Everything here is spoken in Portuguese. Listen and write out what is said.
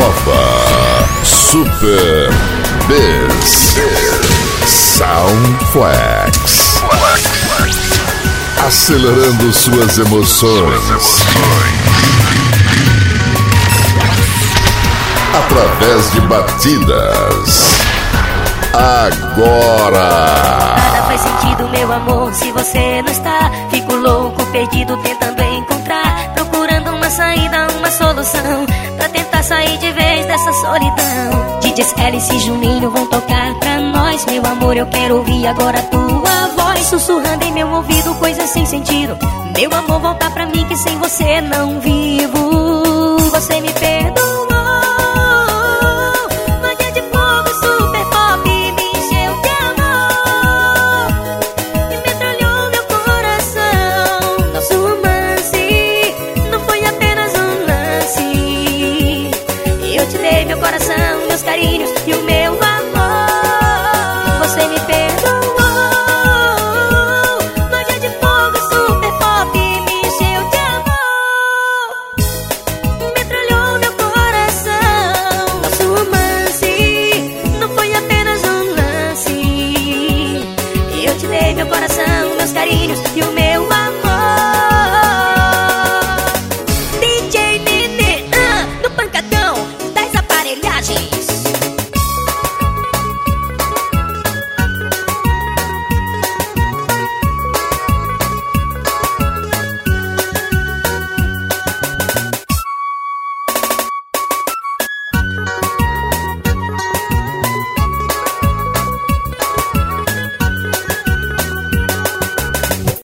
nova Super Biz Soundflex. Acelerando suas emoções. Através de batidas. Agora. Nada faz sentido, meu amor, se você não está. Fico louco, perdido, tentando encontrar. Procurando uma saída, uma solução. Sair de vez dessa solidão. DJs Alice e Juninho vão tocar pra nós. Meu amor, eu quero ouvir agora tua voz. Sussurrando em meu ouvido, coisas sem sentido. Meu amor, volta pra mim que sem você não vivo. meu coração, meus carinhos e o meu amor.